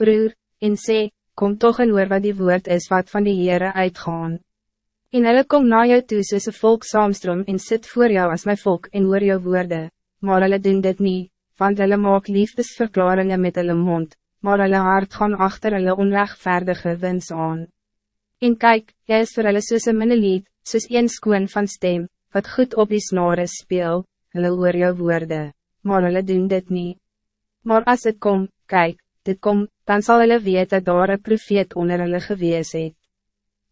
broer, en sê, kom toch en hoor wat die woord is wat van die Heere uitgaan. En hulle kom na jou toe soos een volk saamstroom en sit voor jou als mijn volk en hoor jou woorde, maar hulle doen dit niet, want hulle maak liefdesverklaringen met hulle mond, maar hulle hart gaan achter hulle onrechtvaardige wens aan. En kijk, jy is vir hulle soos een minnelied, soos een skoon van stem, wat goed op die snare speel, hulle hoor jou woorde, maar hulle doen dit niet. Maar als het kom, kijk, dit kom, dan zal hulle weet dat daar een profeet onder hulle gewees het.